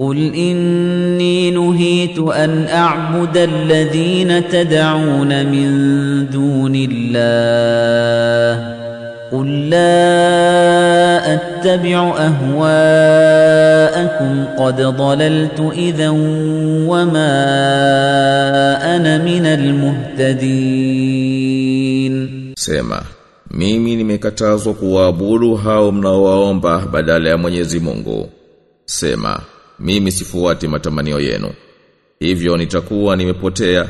قل إني نهيت أن أعبد الذين تدعون من دون الله قل لا أتبع أهواءكم قد ضللت إذا وما أنا من المهتدين Sema, mimi nimekatazwa kuwaabudu hao mnaowaomba badala ya Mwenyezi Mungu. Sema, mimi sifuati matamanio yenu. Hivyo nitakuwa nimepotea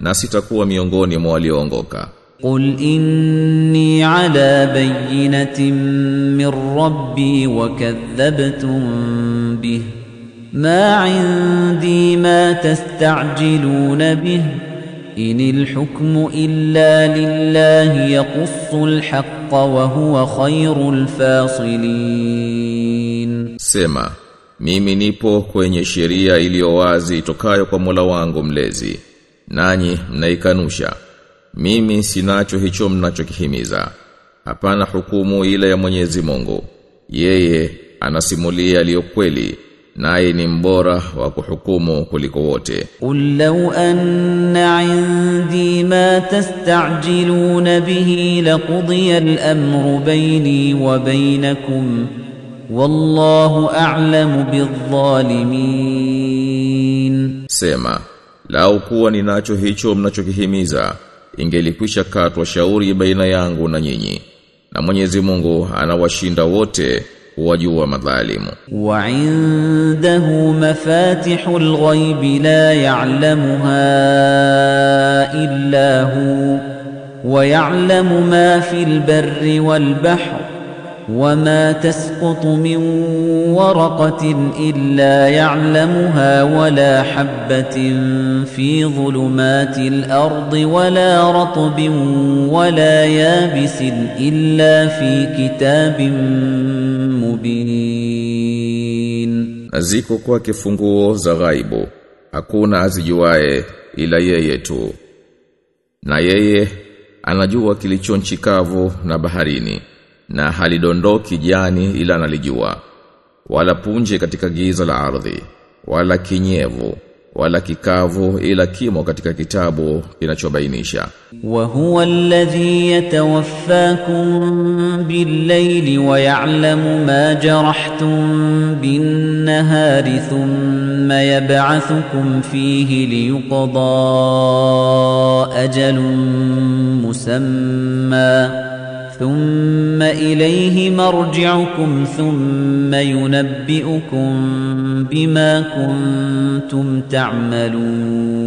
na sitakuwa miongoni mwa walioongoka. قل إني على بينة من ربي وكذبتم به ما عندي ما تستعجلون به إن الحكم إلا لله يقص الحق وهو خير الفاصلين Sema, mimi nipo kwenye sheria iliyo wazi itokayo kwa Mola wangu mlezi. Nanyi mnaikanusha. Mimi sinacho hicho mnachokihimiza. Hapana hukumu ile ya Mwenyezi Mungu. Yeye anasimulia aliyokweli naye ni mbora wa kuhukumu kuliko wote. Qul law anna 'indi ma tastajiluna bihi laqudiya al-amru bayni wa baynakum wallahu a'lamu bidh-dhalimin sema lau kuwa ninacho hicho mnachokihimiza ingelikwisha katwa shauri baina yangu na nyinyi na Mwenyezi Mungu anawashinda wote wajua madhalimu. Wa indahu mafatihul ghaib la ya'lamuha illa hu wa ya'lamu ma fil barri wal bahri وما تسقط من ورقة إلا يعلمها ولا حبة في ظلمات الأرض ولا رطب ولا يابس إلا في كتاب مبين Na ziko kwake funguo za ghaibu, hakuna azijuae ila yeye tu. Na yeye anajua kilicho nchi kavu na baharini, na halidondoki jani ila nalijua wala punje katika giza la ardhi wala kinyevu wala kikavu ila kimo katika kitabu kinachobainisha. Wa huwa alladhi yatawaffakum bil-layli wa ya'lamu ma jarahtum bin-nahari thumma yab'athukum fihi liyuqda ajalun musamma. ثم إليه مرجعكم ثم ينبئكم بما كنتم تعملون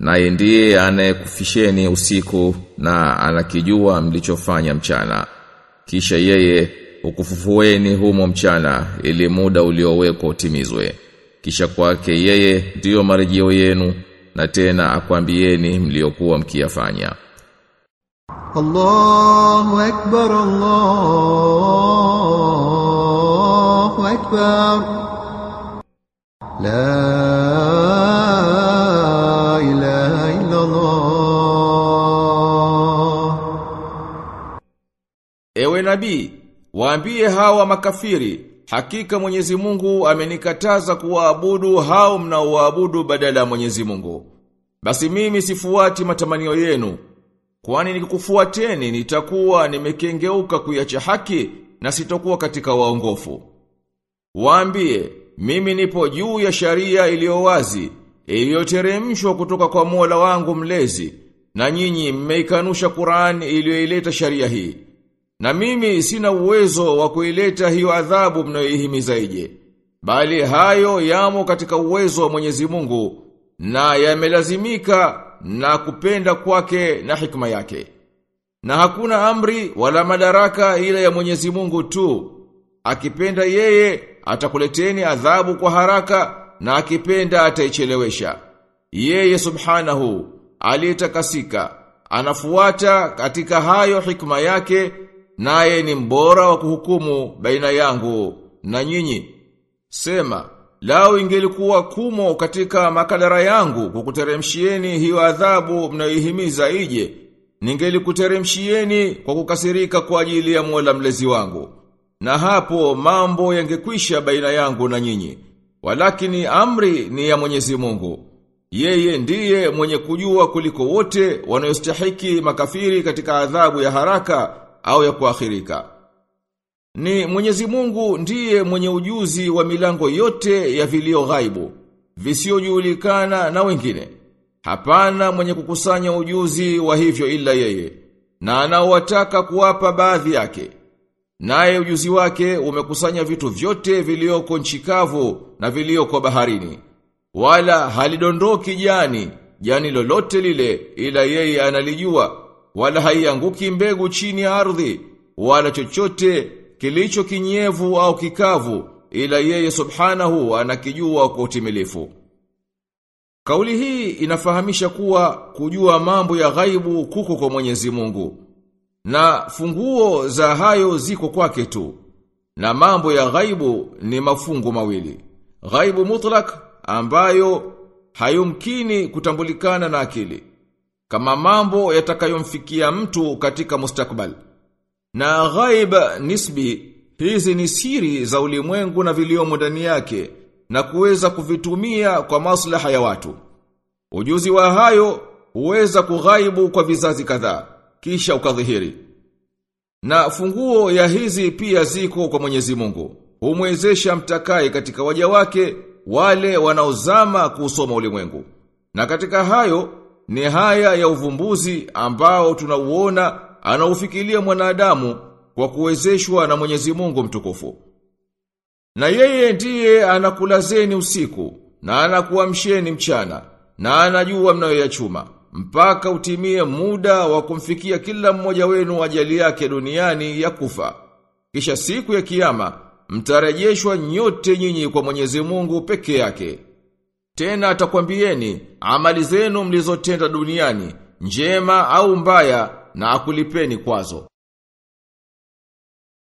Naye ndiye anayekufisheni usiku na anakijua mlichofanya mchana. Kisha yeye ukufufueni humo mchana ili muda uliowekwa utimizwe. Kisha kwake yeye ndiyo marejeo yenu na tena akwambieni mliokuwa mkiyafanya. الله أكبر الله أكبر لا إله إلا الله Ewe nabii, waambie hawa makafiri, hakika Mwenyezi Mungu amenikataza kuwaabudu hao mnaoabudu badala ya Mwenyezi Mungu. Basi mimi sifuati matamanio yenu, kwani nikikufuateni nitakuwa nimekengeuka kuiacha haki na sitokuwa katika waongofu. Waambie, mimi nipo juu ya sharia iliyo wazi, iliyoteremshwa kutoka kwa Mola wangu mlezi, na nyinyi mmeikanusha Qur'an iliyoileta sharia hii. Na mimi sina uwezo wa kuileta hiyo adhabu mnayoihimiza ije. Bali hayo yamo katika uwezo wa Mwenyezi Mungu na yamelazimika na kupenda kwake na hikma yake. Na hakuna amri wala madaraka ila ya Mwenyezi Mungu tu. Akipenda yeye atakuleteni adhabu kwa haraka na akipenda ataichelewesha. Yeye subhanahu aliyetakasika anafuata katika hayo hikma yake naye ni mbora wa kuhukumu baina yangu na nyinyi. Sema, lao ingelikuwa kumo katika makadara yangu kukuteremshieni hiyo adhabu mnayoihimiza ije, ningelikuteremshieni kwa kukasirika kwa ajili ya Mola mlezi wangu. Na hapo mambo yangekwisha baina yangu na nyinyi. walakini amri ni ya Mwenyezi Mungu. Yeye ndiye mwenye kujua kuliko wote wanayostahiki makafiri katika adhabu ya haraka au ya kuakhirika. Ni Mwenyezi Mungu ndiye mwenye ujuzi wa milango yote ya vilio ghaibu, visiojulikana na wengine. Hapana mwenye kukusanya ujuzi wa hivyo ila yeye, na anaowataka kuwapa baadhi yake. Naye ujuzi wake umekusanya vitu vyote vilioko nchikavu na vilioko baharini. Wala halidondoki jani, jani lolote lile ila yeye analijua, wala haianguki mbegu chini ya ardhi, wala chochote kilicho kinyevu au kikavu ila yeye subhanahu anakijua kwa utimilifu. Kauli hii inafahamisha kuwa kujua mambo ya ghaibu kuko kwa Mwenyezi Mungu. Na funguo za hayo ziko kwake tu. Na mambo ya ghaibu ni mafungu mawili. Ghaibu mutlak ambayo hayumkini kutambulikana na akili. Kama mambo yatakayomfikia mtu katika mustakbal. Na ghaib nisbi hizi ni siri za ulimwengu na viliomo ndani yake na kuweza kuvitumia kwa maslaha ya watu. Ujuzi wa hayo huweza kughaibu kwa vizazi kadhaa kisha ukadhihiri. Na funguo ya hizi pia ziko kwa Mwenyezi Mungu. Humwezesha mtakai katika waja wake wale wanaozama kusoma ulimwengu. Na katika hayo ni haya ya uvumbuzi ambao tunauona anaufikiria mwanadamu kwa kuwezeshwa na Mwenyezi Mungu mtukufu. Na yeye ndiye anakulazeni usiku na anakuamsheni mchana na anajua mnayoyachuma mpaka utimie muda wa kumfikia kila mmoja wenu ajali yake duniani ya kufa. Kisha siku ya kiyama mtarejeshwa nyote nyinyi kwa Mwenyezi Mungu peke yake. Tena atakwambieni amali zenu mlizotenda duniani njema au mbaya na akulipeni kwazo.